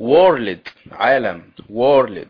world عالم world